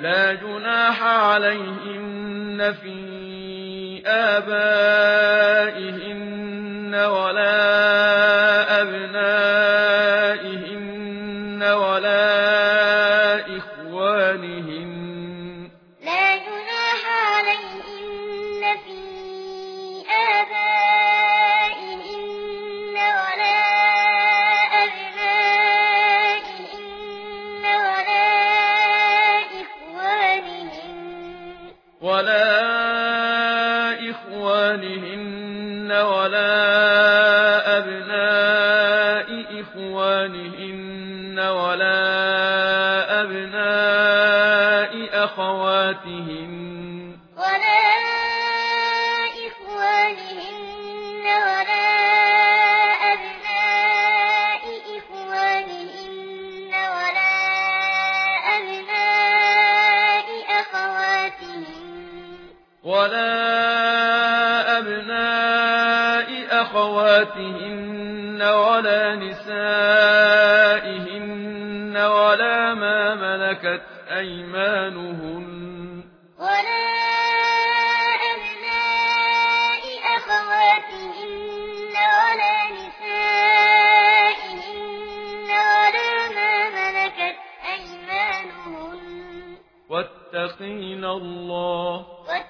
لا جناح عليهن في آبائهن ولا ولا إخوانهن ولا أبناء إخوانهن ولا أبناء أخواتهن أخواتهن ولا نسائهن ولا ما ملكت أيمانهن. ولا أبناء أخواتهن ولا نسائهن ولا ما ملكت أيمانهن. واتقين الله. واتقين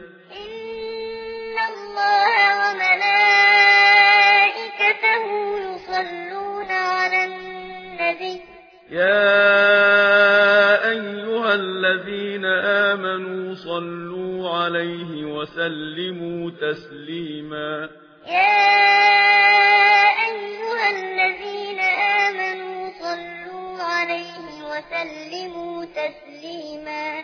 يا أيها الذين آمنوا صلوا عليه وسلموا تسليما يا أيها الذين آمنوا صلوا عليه وسلموا تسليما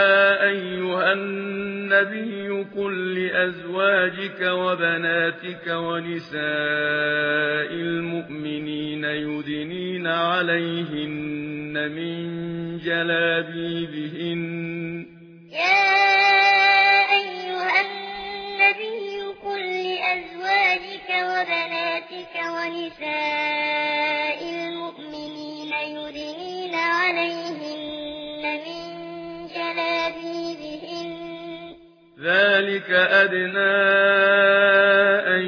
النبي قل لأزواجك وبناتك ونساء المؤمنين يدنين عليهن من جلابي بهن يا أيها النبي قل لأزواجك وبناتك ونساء المؤمنين يدنين عليهن ذلك أدنى أن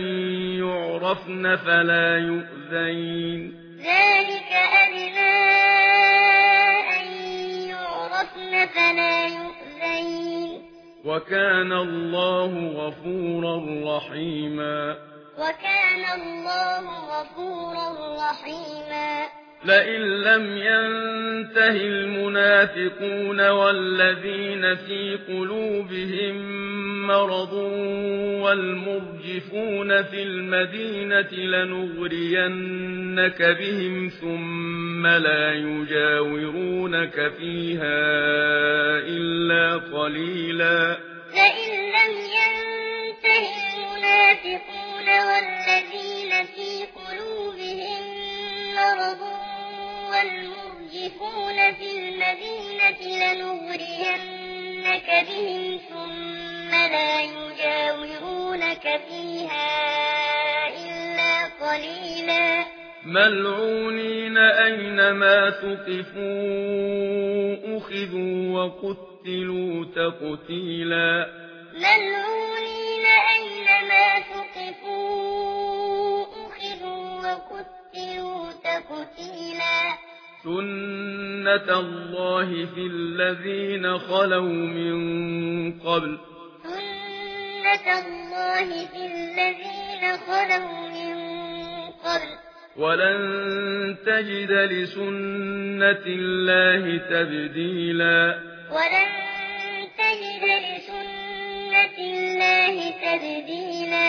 يعرفن فلا يؤذين. ذلك أدنى أن فلا يؤذين. وكان الله غفورا رحيما. وكان الله غفورا رحيما. لئن لم ينتهي المنافقون والذين في قلوبهم مرض والمرجفون في المدينة لنغرينك بهم ثم لا يجاورونك فيها إلا قليلا. لئن لم ينتهي المنافقون يرجفون في المدينة لنغرينك بهم ثم لا يجاورونك فيها إلا قليلا ملعونين أينما تقفوا أخذوا وقتلوا تقتيلا ملعونين سنة الله في الذين خلوا من قبل. سنة الله في الذين خلوا من قبل. ولن تجد لسنة الله تبديلا. ولن تجد لسنة الله تبديلا.